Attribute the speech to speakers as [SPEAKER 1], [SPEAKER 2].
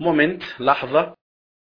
[SPEAKER 1] مومنت لحظة.